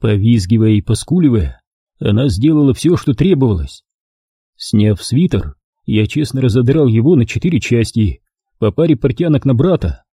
Повизгивая и поскуливая, она сделала все, что требовалось. Сняв свитер, я честно разодрал его на четыре части, по паре портянок на брата.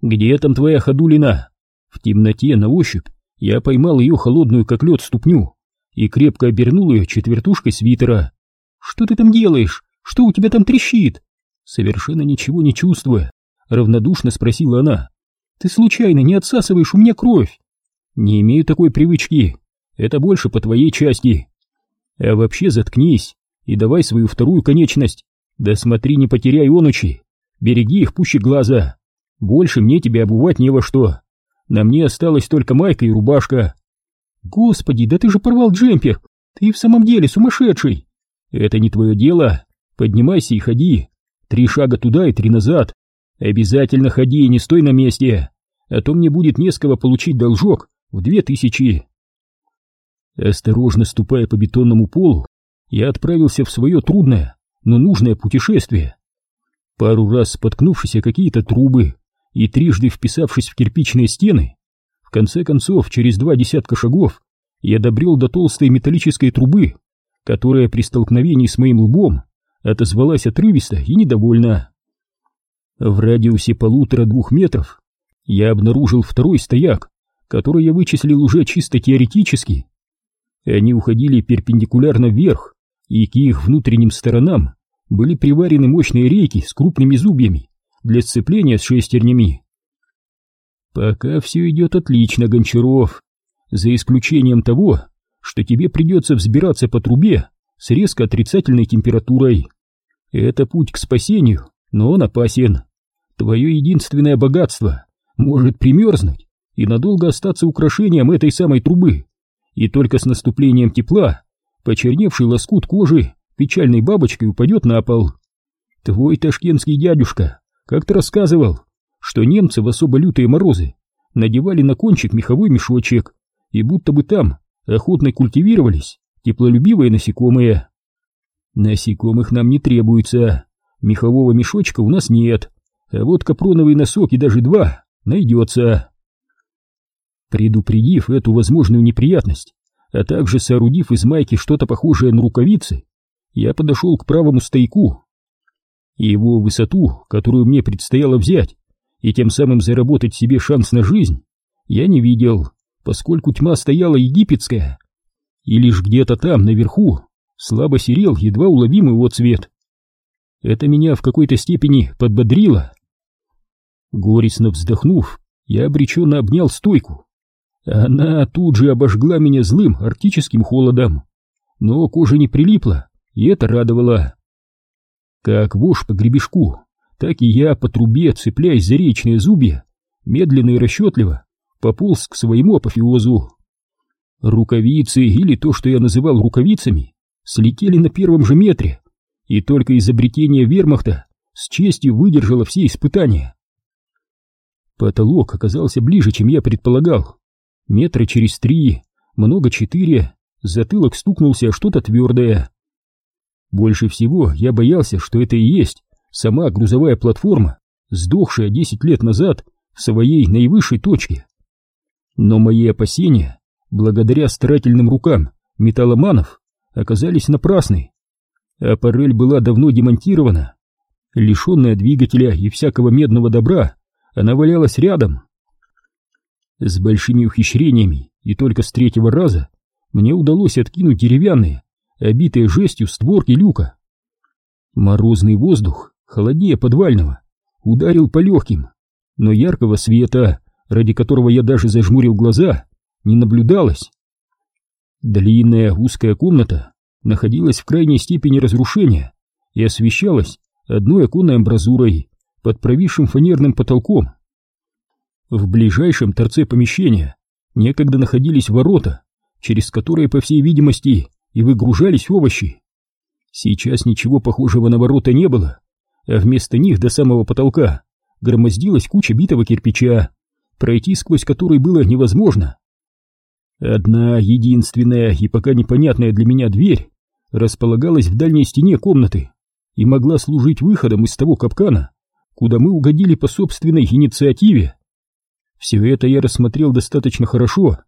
«Где там твоя ходулина?» В темноте на ощупь я поймал ее холодную, как лед, ступню и крепко обернул ее четвертушкой свитера. «Что ты там делаешь? Что у тебя там трещит?» Совершенно ничего не чувствуя, равнодушно спросила она. «Ты случайно не отсасываешь у меня кровь?» «Не имею такой привычки. Это больше по твоей части. А вообще заткнись и давай свою вторую конечность. Да смотри, не потеряй онучи. Береги их пуще глаза. Больше мне тебя обувать не во что. На мне осталась только майка и рубашка. Господи, да ты же порвал джемпер. Ты в самом деле сумасшедший. Это не твое дело. Поднимайся и ходи. Три шага туда и три назад. Обязательно ходи и не стой на месте. А то мне будет не с кого получить должок в две тысячи. Осторожно ступая по бетонному полу, я отправился в свое трудное, но нужное путешествие. Пару раз споткнувшись о какие-то трубы и трижды вписавшись в кирпичные стены, в конце концов, через два десятка шагов, я добрел до толстой металлической трубы, которая при столкновении с моим лбом отозвалась отрывисто и недовольно. В радиусе полутора-двух метров я обнаружил второй стояк, который я вычислил уже чисто теоретически. Они уходили перпендикулярно вверх, и к их внутренним сторонам были приварены мощные рейки с крупными зубьями для сцепления с шестернями. Пока все идет отлично, Гончаров, за исключением того, что тебе придется взбираться по трубе с резко отрицательной температурой. Это путь к спасению, но он опасен. Твое единственное богатство может примерзнуть и надолго остаться украшением этой самой трубы, и только с наступлением тепла почерневший лоскут кожи печальной бабочкой упадет на пол. Твой ташкентский дядюшка как-то рассказывал, что немцы в особо лютые морозы надевали на кончик меховой мешочек, и будто бы там охотно культивировались теплолюбивые насекомые. Насекомых нам не требуется, мехового мешочка у нас нет, а вот капроновый носок и даже два найдется. Предупредив эту возможную неприятность, а также соорудив из майки что-то похожее на рукавицы, я подошел к правому стояку. Его высоту, которую мне предстояло взять, и тем самым заработать себе шанс на жизнь, я не видел, поскольку тьма стояла египетская, и лишь где-то там, наверху, слабо серел едва уловимый отцвет. Это меня в какой-то степени подбодрило. Горестно вздохнув, я обреченно обнял стойку. Она тут же обожгла меня злым арктическим холодом, но кожа не прилипла, и это радовало. Как вошь по гребешку, так и я по трубе, цепляясь за речные зубья, медленно и расчетливо пополз к своему апофеозу. Рукавицы, или то, что я называл рукавицами, слетели на первом же метре, и только изобретение вермахта с честью выдержало все испытания. Потолок оказался ближе, чем я предполагал. Метра через три, много четыре, затылок стукнулся что-то твердое. Больше всего я боялся, что это и есть сама грузовая платформа, сдохшая десять лет назад в своей наивысшей точке. Но мои опасения, благодаря старательным рукам металломанов, оказались напрасны. Аппарель была давно демонтирована. Лишенная двигателя и всякого медного добра, она валялась рядом. С большими ухищрениями и только с третьего раза мне удалось откинуть деревянные, обитые жестью створки люка. Морозный воздух, холоднее подвального, ударил по легким, но яркого света, ради которого я даже зажмурил глаза, не наблюдалось. Длинная узкая комната находилась в крайней степени разрушения и освещалась одной оконной амбразурой под провисшим фанерным потолком. В ближайшем торце помещения некогда находились ворота, через которые, по всей видимости, и выгружались овощи. Сейчас ничего похожего на ворота не было, а вместо них до самого потолка громоздилась куча битого кирпича, пройти сквозь который было невозможно. Одна единственная и пока непонятная для меня дверь располагалась в дальней стене комнаты и могла служить выходом из того капкана, куда мы угодили по собственной инициативе. Все это я рассмотрел достаточно хорошо,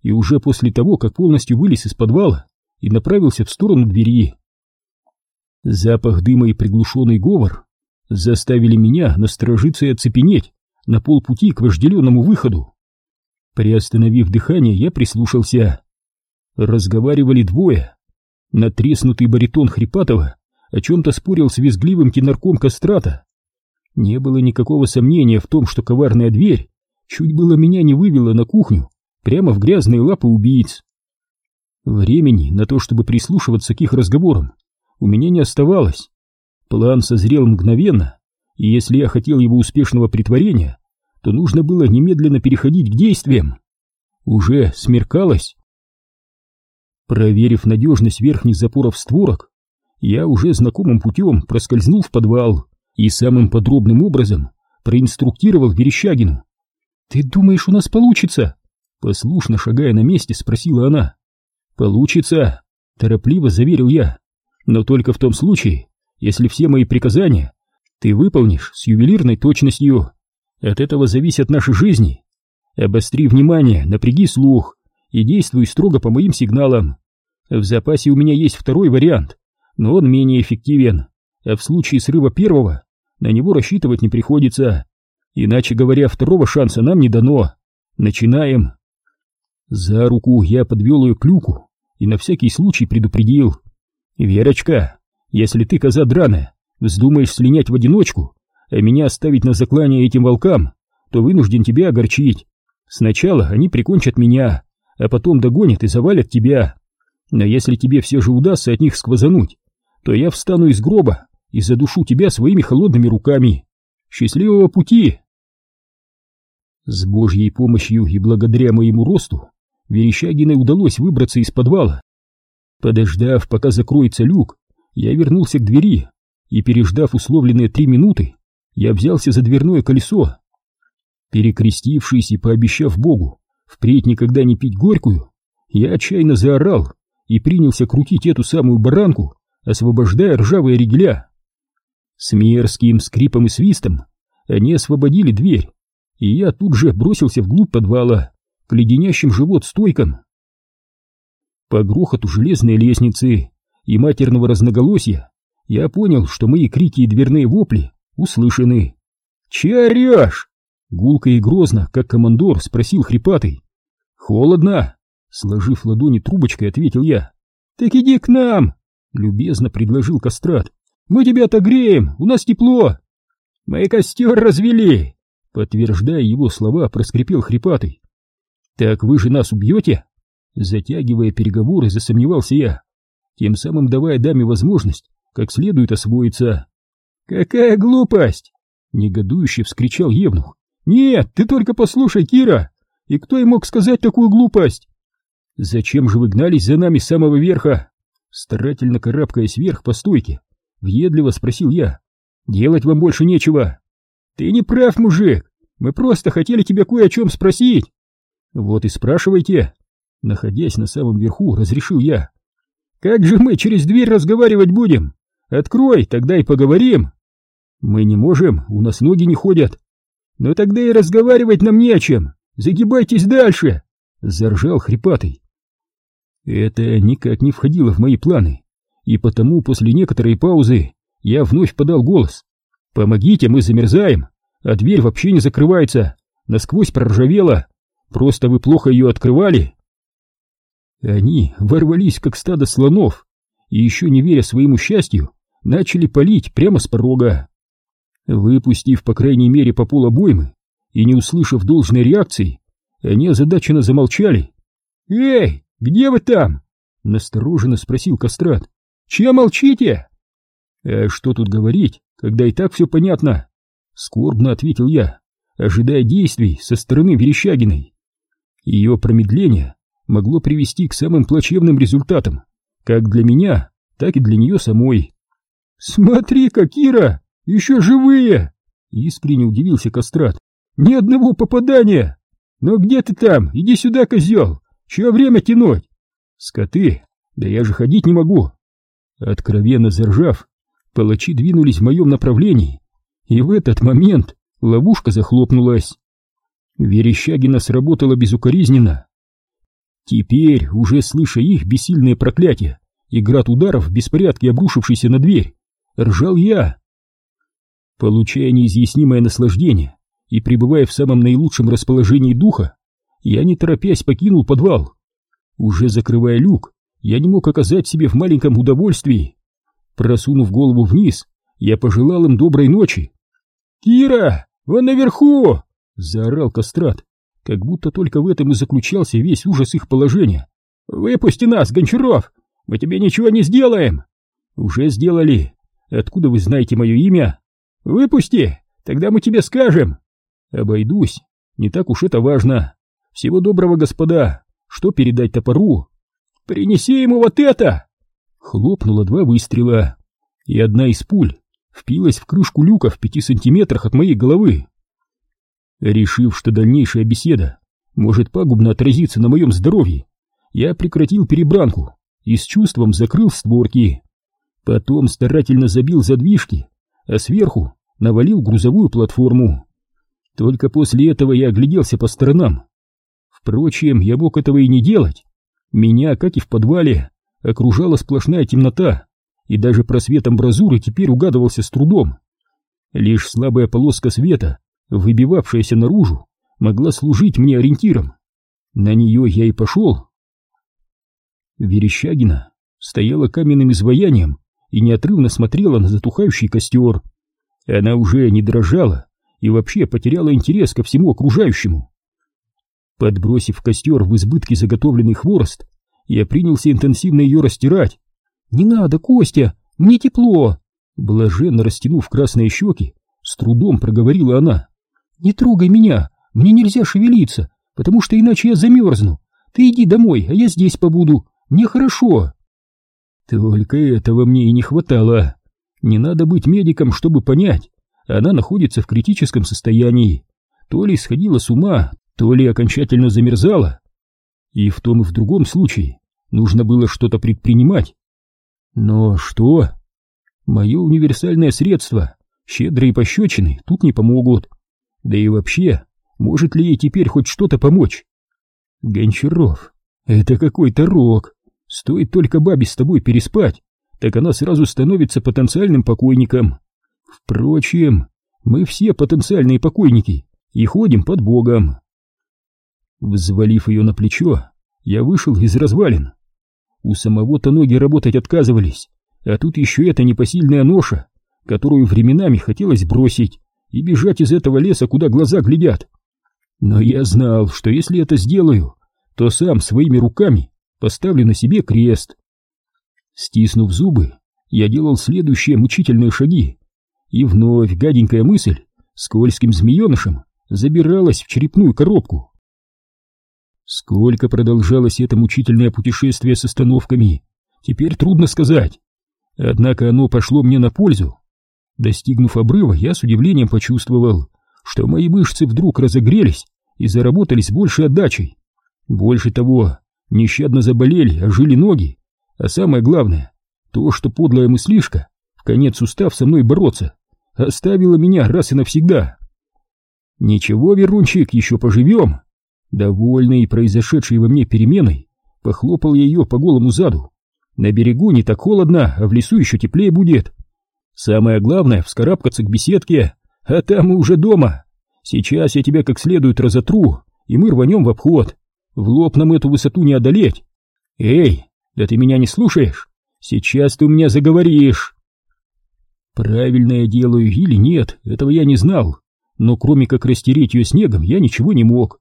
и уже после того, как полностью вылез из подвала и направился в сторону двери. Запах дыма и приглушенный говор заставили меня насторожиться и оцепенеть на полпути к вожделенному выходу. Приостановив дыхание, я прислушался. Разговаривали двое. Натреснутый баритон Хрипатова о чем-то спорил с визгливым тенарком Кастрата. Не было никакого сомнения в том, что коварная дверь чуть было меня не вывела на кухню, прямо в грязные лапы убийц. Времени на то, чтобы прислушиваться к их разговорам, у меня не оставалось. План созрел мгновенно, и если я хотел его успешного притворения, то нужно было немедленно переходить к действиям. Уже смеркалось. Проверив надежность верхних запоров створок, я уже знакомым путем проскользнул в подвал и самым подробным образом проинструктировал Верещагину. «Ты думаешь, у нас получится?» Послушно шагая на месте, спросила она. «Получится», — торопливо заверил я, «но только в том случае, если все мои приказания ты выполнишь с ювелирной точностью. От этого зависят наши жизни. Обостри внимание, напряги слух и действуй строго по моим сигналам. В запасе у меня есть второй вариант, но он менее эффективен, а в случае срыва первого на него рассчитывать не приходится. Иначе говоря, второго шанса нам не дано. Начинаем. За руку я подвел ее к люку и на всякий случай предупредил. «Верочка, если ты, коза драная, вздумаешь слинять в одиночку, а меня оставить на заклание этим волкам, то вынужден тебя огорчить. Сначала они прикончат меня, а потом догонят и завалят тебя. Но если тебе все же удастся от них сквозануть, то я встану из гроба и задушу тебя своими холодными руками. Счастливого пути!» С Божьей помощью и благодаря моему росту Верещагиной удалось выбраться из подвала. Подождав, пока закроется люк, я вернулся к двери и, переждав условленные три минуты, я взялся за дверное колесо. Перекрестившись и пообещав Богу впредь никогда не пить горькую, я отчаянно заорал и принялся крутить эту самую баранку, освобождая ржавые ригеля. С мерзким скрипом и свистом они освободили дверь, и я тут же бросился вглубь подвала, к леденящим живот стойкам. По грохоту железной лестницы и матерного разноголосия я понял, что мои крики и дверные вопли услышаны. «Че орешь?» Гулко и грозно, как командор, спросил хрипатый. «Холодно!» Сложив ладони трубочкой, ответил я. «Так иди к нам!» Любезно предложил Кастрат. «Мы тебя отогреем, у нас тепло!» «Мы костер развели!» Подтверждая его слова, проскрипел хрипатый. «Так вы же нас убьете?» Затягивая переговоры, засомневался я, тем самым давая даме возможность как следует освоиться. «Какая глупость!» — негодующе вскричал Евнух. «Нет, ты только послушай, Кира! И кто и мог сказать такую глупость?» «Зачем же вы гнались за нами с самого верха?» Старательно карабкаясь вверх по стойке, въедливо спросил я. «Делать вам больше нечего». «Ты не прав, мужик! Мы просто хотели тебя кое о чем спросить!» «Вот и спрашивайте!» Находясь на самом верху, разрешил я. «Как же мы через дверь разговаривать будем? Открой, тогда и поговорим!» «Мы не можем, у нас ноги не ходят!» «Ну тогда и разговаривать нам не о чем! Загибайтесь дальше!» Заржал хрипатый. Это никак не входило в мои планы, и потому после некоторой паузы я вновь подал голос. «Помогите, мы замерзаем, а дверь вообще не закрывается, насквозь проржавела, просто вы плохо ее открывали». Они ворвались, как стадо слонов, и еще не веря своему счастью, начали палить прямо с порога. Выпустив, по крайней мере, по полобоймы и не услышав должной реакции, они озадаченно замолчали. «Эй, где вы там?» — настороженно спросил Кастрат. «Че молчите?» «А что тут говорить, когда и так все понятно?» — скорбно ответил я, ожидая действий со стороны Верещагиной. Ее промедление могло привести к самым плачевным результатам, как для меня, так и для нее самой. «Смотри-ка, Кира, еще живые!» — искренне удивился Кастрат. «Ни одного попадания! Но где ты там? Иди сюда, козел! Чего время тянуть?» «Скоты! Да я же ходить не могу!» Откровенно заржав, палачи двинулись в моем направлении, и в этот момент ловушка захлопнулась. Верещагина сработала безукоризненно. Теперь, уже слыша их бессильные проклятия и град ударов в беспорядке, обрушившийся на дверь, ржал я. Получая неизъяснимое наслаждение и пребывая в самом наилучшем расположении духа, я не торопясь покинул подвал. Уже закрывая люк, я не мог оказать себе в маленьком удовольствии. Просунув голову вниз, я пожелал им доброй ночи. «Кира, вон наверху!» — заорал Кастрат, как будто только в этом и заключался весь ужас их положения. «Выпусти нас, Гончаров! Мы тебе ничего не сделаем!» «Уже сделали. Откуда вы знаете мое имя?» «Выпусти, тогда мы тебе скажем!» «Обойдусь. Не так уж это важно. Всего доброго, господа. Что передать топору?» «Принеси ему вот это!» Хлопнуло два выстрела, и одна из пуль впилась в крышку люка в пяти сантиметрах от моей головы. Решив, что дальнейшая беседа может пагубно отразиться на моем здоровье, я прекратил перебранку и с чувством закрыл створки. Потом старательно забил задвижки, а сверху навалил грузовую платформу. Только после этого я огляделся по сторонам. Впрочем, я мог этого и не делать. Меня, как и в подвале, окружала сплошная темнота, и даже просвет амбразуры теперь угадывался с трудом. Лишь слабая полоска света, выбивавшаяся наружу, могла служить мне ориентиром. На нее я и пошел. Верещагина стояла каменным изваянием и неотрывно смотрела на затухающий костер. Она уже не дрожала и вообще потеряла интерес ко всему окружающему. Подбросив костер в избытке заготовленный хворост, я принялся интенсивно ее растирать. «Не надо, Костя, мне тепло!» Блаженно растянув красные щеки, с трудом проговорила она. «Не трогай меня, мне нельзя шевелиться, потому что иначе я замерзну. Ты иди домой, а я здесь побуду, мне хорошо». Только этого мне и не хватало. Не надо быть медиком, чтобы понять, она находится в критическом состоянии. То ли сходила с ума, то ли окончательно замерзала. И в том и в другом случае нужно было что-то предпринимать. Но что? Мое универсальное средство, щедрые пощечины, тут не помогут. Да и вообще, может ли ей теперь хоть что-то помочь? Гончаров, это какой-то рок. Стоит только бабе с тобой переспать, так она сразу становится потенциальным покойником. Впрочем, мы все потенциальные покойники и ходим под Богом. Взвалив ее на плечо, я вышел из развалин. У самого-то ноги работать отказывались, а тут еще эта непосильная ноша, которую временами хотелось бросить и бежать из этого леса, куда глаза глядят. Но я знал, что если это сделаю, то сам своими руками поставлю на себе крест. Стиснув зубы, я делал следующие мучительные шаги, и вновь гаденькая мысль скользким змеенышем забиралась в черепную коробку. Сколько продолжалось это мучительное путешествие с остановками, теперь трудно сказать. Однако оно пошло мне на пользу. Достигнув обрыва, я с удивлением почувствовал, что мои мышцы вдруг разогрелись и заработали с большей отдачей. Больше того, нещадно заболели, ожили ноги. А самое главное, то, что подлая мыслишка, в конец устав со мной бороться, оставила меня раз и навсегда. Ничего, Верунчик, еще поживем. Довольный произошедшей во мне переменой, похлопал я ее по голому заду. На берегу не так холодно, а в лесу еще теплее будет. Самое главное — вскарабкаться к беседке, а там мы уже дома. Сейчас я тебя как следует разотру, и мы рванем в обход. В лоб нам эту высоту не одолеть. Эй, да ты меня не слушаешь? Сейчас ты у меня заговоришь. Правильно я делаю или нет, этого я не знал, но кроме как растереть ее снегом, я ничего не мог.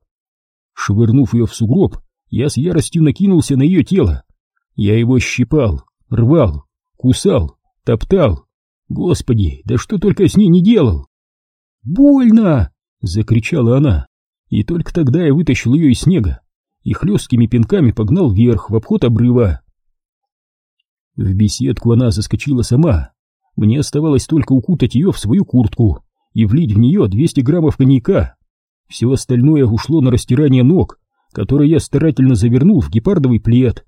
Швырнув ее в сугроб, я с яростью накинулся на ее тело. Я его щипал, рвал, кусал, топтал. Господи, да что только с ней не делал! «Больно!» — закричала она, и только тогда я вытащил ее из снега и хлесткими пинками погнал вверх в обход обрыва. В беседку она заскочила сама. Мне оставалось только укутать ее в свою куртку и влить в нее 200 граммов коньяка. Все остальное ушло на растирание ног, которые я старательно завернул в гепардовый плед.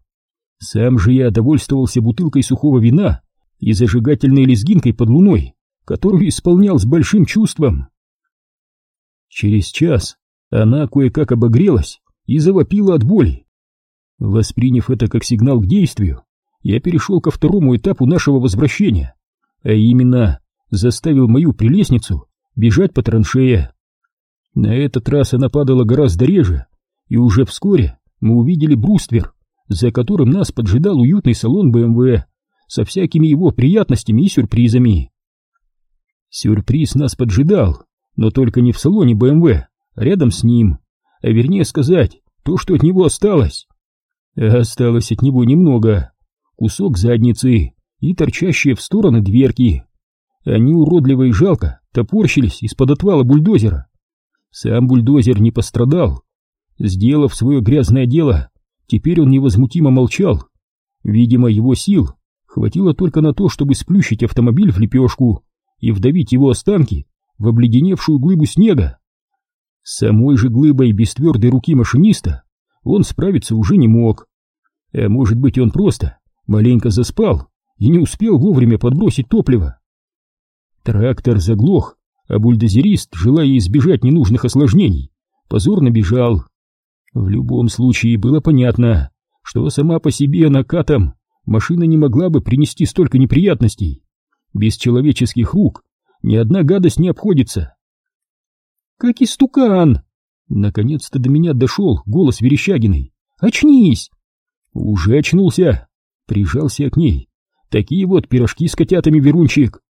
Сам же я довольствовался бутылкой сухого вина и зажигательной лезгинкой под луной, которую исполнял с большим чувством. Через час она кое-как обогрелась и завопила от боли. Восприняв это как сигнал к действию, я перешел ко второму этапу нашего возвращения, а именно заставил мою прелестницу бежать по траншее. На этот раз она падала гораздо реже, и уже вскоре мы увидели бруствер, за которым нас поджидал уютный салон БМВ со всякими его приятностями и сюрпризами. Сюрприз нас поджидал, но только не в салоне БМВ, а рядом с ним, а вернее сказать, то, что от него осталось. осталось от него немного, кусок задницы и торчащие в стороны дверки. Они уродливо и жалко топорщились из-под отвала бульдозера. Сам бульдозер не пострадал. Сделав свое грязное дело, теперь он невозмутимо молчал. Видимо, его сил хватило только на то, чтобы сплющить автомобиль в лепешку и вдавить его останки в обледеневшую глыбу снега. С самой же глыбой без твердой руки машиниста он справиться уже не мог. А может быть, он просто маленько заспал и не успел вовремя подбросить топливо. Трактор заглох, а бульдозерист, желая избежать ненужных осложнений, позорно бежал. В любом случае было понятно, что сама по себе накатом машина не могла бы принести столько неприятностей. Без человеческих рук ни одна гадость не обходится. «Как истукан!» Наконец-то до меня дошел голос Верещагиной. «Очнись!» «Уже очнулся!» Прижался к ней. «Такие вот пирожки с котятами, Верунчик!»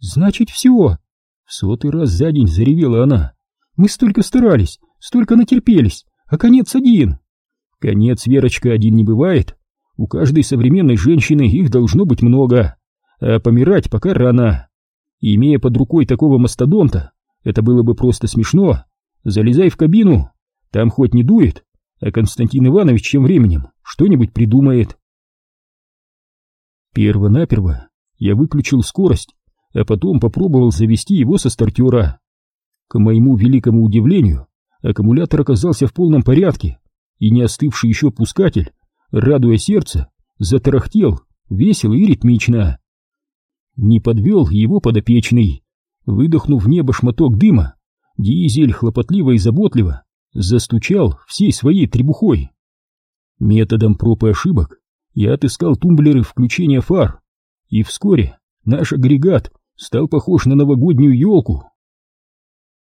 «Значит, все!» В сотый раз за день заревела она. «Мы столько старались, столько натерпелись, а конец один!» «Конец, Верочка, один не бывает. У каждой современной женщины их должно быть много, а помирать пока рано. Имея под рукой такого мастодонта, это было бы просто смешно. Залезай в кабину, там хоть не дует, а Константин Иванович тем временем что-нибудь придумает. Перво-наперво я выключил скорость, а потом попробовал завести его со стартера. К моему великому удивлению, аккумулятор оказался в полном порядке, и не остывший еще пускатель, радуя сердце, затарахтел весело и ритмично. Не подвел его подопечный. Выдохнув в небо шматок дыма, дизель хлопотливо и заботливо застучал всей своей требухой. Методом проб и ошибок я отыскал тумблеры включения фар, и вскоре наш агрегат стал похож на новогоднюю елку.